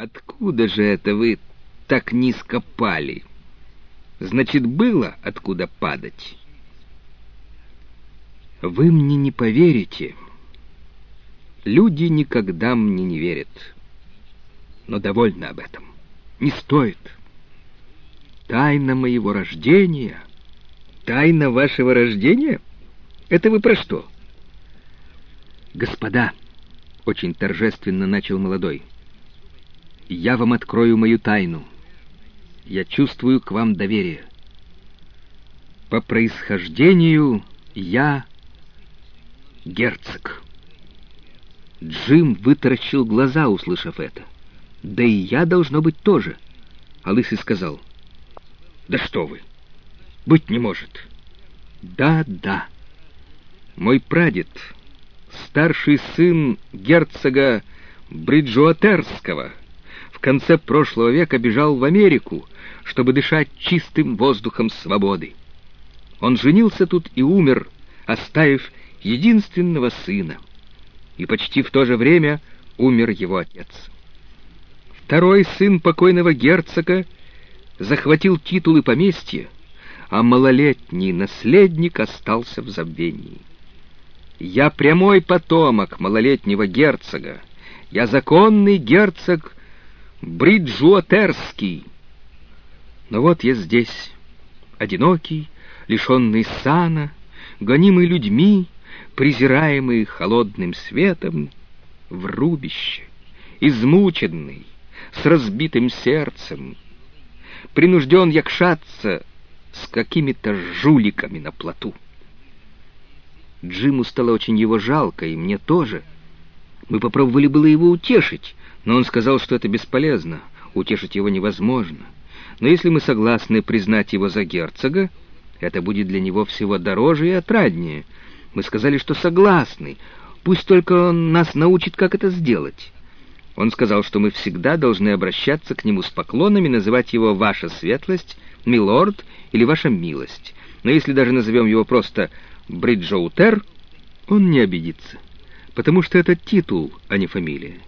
Откуда же это вы так низко пали? Значит, было откуда падать. Вы мне не поверите. Люди никогда мне не верят. Но довольно об этом. Не стоит. Тайна моего рождения. Тайна вашего рождения? Это вы про что? Господа, очень торжественно начал молодой, я вам открою мою тайну. Я чувствую к вам доверие. По происхождению я герцог. Джим вытаращил глаза, услышав это. Да и я, должно быть, тоже. А Лысый сказал, «Да что вы! Быть не может!» «Да, да. Мой прадед, старший сын герцога Бриджуатерского, в конце прошлого века бежал в Америку, чтобы дышать чистым воздухом свободы. Он женился тут и умер, оставив единственного сына. И почти в то же время умер его отец. Второй сын покойного герцога захватил титулы поместья, а малолетний наследник остался в забвении. Я прямой потомок малолетнего герцога. Я законный герцог Бриджуотерский. Но вот я здесь, одинокий, лишенный сана, гонимый людьми, презираемый холодным светом, в рубище, измученный, с разбитым сердцем. Принужден якшаться с какими-то жуликами на плоту. Джиму стало очень его жалко, и мне тоже. Мы попробовали было его утешить, но он сказал, что это бесполезно, утешить его невозможно. Но если мы согласны признать его за герцога, это будет для него всего дороже и отраднее. Мы сказали, что согласны, пусть только он нас научит, как это сделать. Он сказал, что мы всегда должны обращаться к нему с поклонами, называть его «Ваша светлость», «Милорд» или «Ваша милость». Но если даже назовем его просто Бриджоутер, он не обидится, потому что это титул, а не фамилия.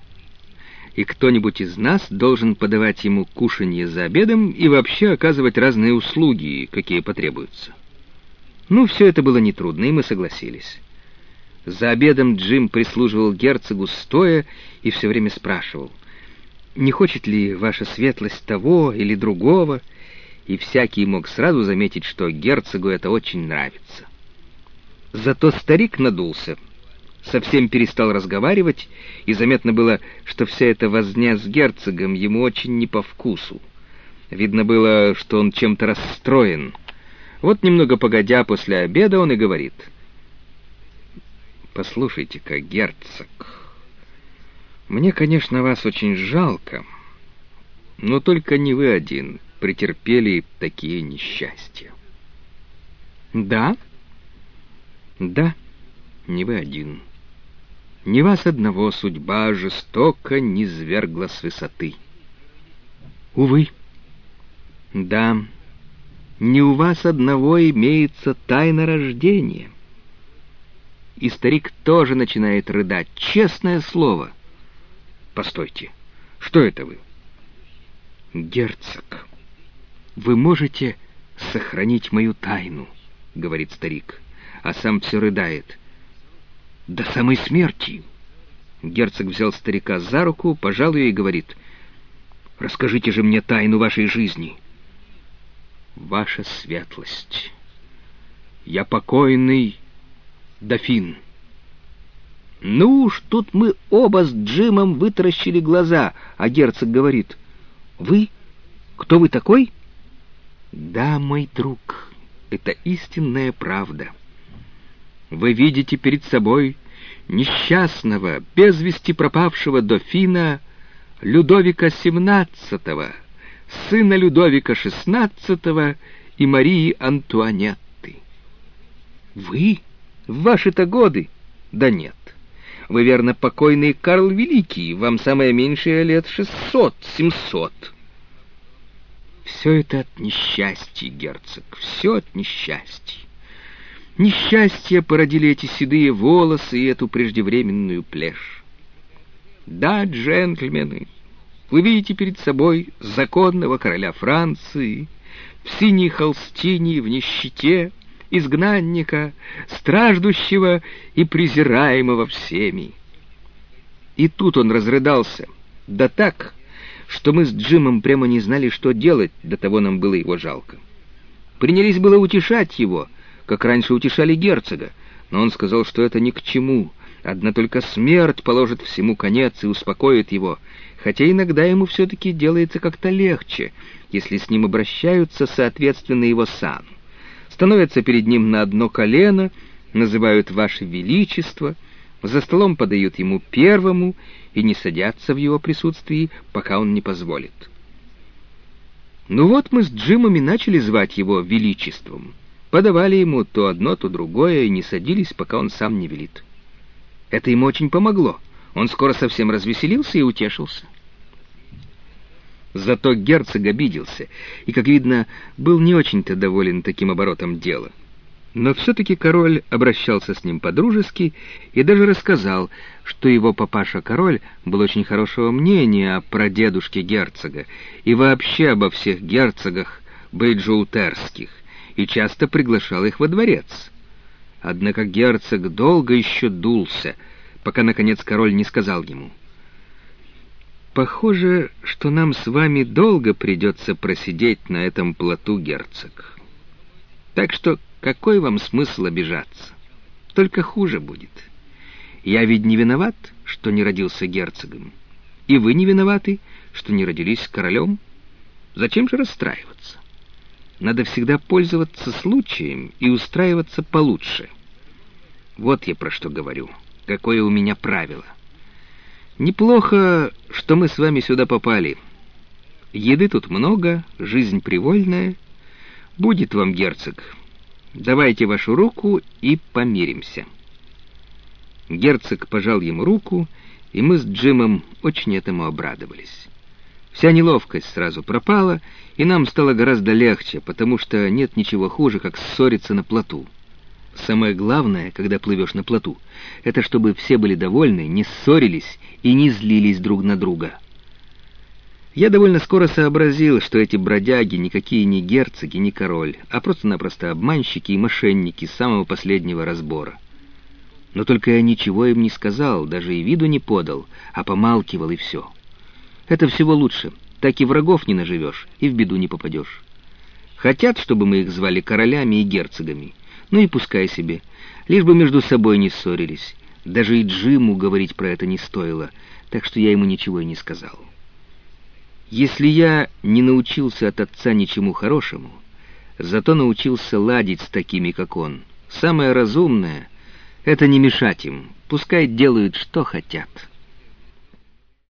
И кто-нибудь из нас должен подавать ему кушанье за обедом и вообще оказывать разные услуги, какие потребуются. Ну, все это было нетрудно, и мы согласились. За обедом Джим прислуживал герцогу стоя и все время спрашивал, не хочет ли ваша светлость того или другого, и всякий мог сразу заметить, что герцогу это очень нравится. Зато старик надулся, совсем перестал разговаривать, и заметно было, что вся эта возня с герцогом ему очень не по вкусу. Видно было, что он чем-то расстроен. Вот немного погодя после обеда он и говорит. «Послушайте-ка, герцог, мне, конечно, вас очень жалко, но только не вы один претерпели такие несчастья». «Да?» Да, не вы один. Не вас одного судьба жестоко не свергла с высоты. Увы. Да, не у вас одного имеется тайна рождения. И старик тоже начинает рыдать, честное слово. Постойте, что это вы? Герцог, вы можете сохранить мою тайну, говорит старик а сам все рыдает. «До самой смерти!» Герцог взял старика за руку, пожал ее и говорит, «Расскажите же мне тайну вашей жизни». «Ваша светлость, я покойный дофин». Ну уж, тут мы оба с Джимом вытаращили глаза, а герцог говорит, «Вы? Кто вы такой?» «Да, мой друг, это истинная правда». Вы видите перед собой несчастного, без вести пропавшего дофина Людовика XVII, сына Людовика XVI и Марии Антуанетты. Вы? В ваши-то годы? Да нет. Вы, верно, покойный Карл Великий, вам самое меньшее лет шестьсот, семьсот. Все это от несчастья, герцог, все от несчастья. Несчастье породили эти седые волосы и эту преждевременную плешь. Да, джентльмены, Вы видите перед собой законного короля Франции, в синей холстине, в нищете, изгнанника, страждущего и презираемого всеми. И тут он разрыдался, да так, что мы с Джимом прямо не знали, что делать, до того нам было его жалко. Принялись было утешать его, как раньше утешали герцога, но он сказал, что это ни к чему, одна только смерть положит всему конец и успокоит его, хотя иногда ему все-таки делается как-то легче, если с ним обращаются соответственно его сану. Становятся перед ним на одно колено, называют «Ваше Величество», за столом подают ему первому и не садятся в его присутствии, пока он не позволит. Ну вот мы с Джимом и начали звать его Величеством. Подавали ему то одно, то другое, и не садились, пока он сам не велит. Это ему очень помогло. Он скоро совсем развеселился и утешился. Зато герцог обиделся и, как видно, был не очень-то доволен таким оборотом дела. Но все-таки король обращался с ним по-дружески и даже рассказал, что его папаша-король был очень хорошего мнения о прадедушке герцога и вообще обо всех герцогах бейджоутерских, и часто приглашал их во дворец. Однако герцог долго еще дулся, пока, наконец, король не сказал ему. «Похоже, что нам с вами долго придется просидеть на этом плоту, герцог. Так что какой вам смысл обижаться? Только хуже будет. Я ведь не виноват, что не родился герцогом. И вы не виноваты, что не родились королем. Зачем же расстраиваться? Надо всегда пользоваться случаем и устраиваться получше. Вот я про что говорю. Какое у меня правило. Неплохо, что мы с вами сюда попали. Еды тут много, жизнь привольная. Будет вам, герцог, Давайте вашу руку и помиримся». Герцог пожал ему руку, и мы с Джимом очень этому обрадовались. Вся неловкость сразу пропала, и нам стало гораздо легче, потому что нет ничего хуже, как ссориться на плоту. Самое главное, когда плывешь на плоту, это чтобы все были довольны, не ссорились и не злились друг на друга. Я довольно скоро сообразил, что эти бродяги никакие не герцоги, не король, а просто-напросто обманщики и мошенники самого последнего разбора. Но только я ничего им не сказал, даже и виду не подал, а помалкивал и все. Это всего лучше, так и врагов не наживешь, и в беду не попадешь. Хотят, чтобы мы их звали королями и герцогами, ну и пускай себе, лишь бы между собой не ссорились. Даже и Джиму говорить про это не стоило, так что я ему ничего и не сказал. Если я не научился от отца ничему хорошему, зато научился ладить с такими, как он. Самое разумное — это не мешать им, пускай делают, что хотят».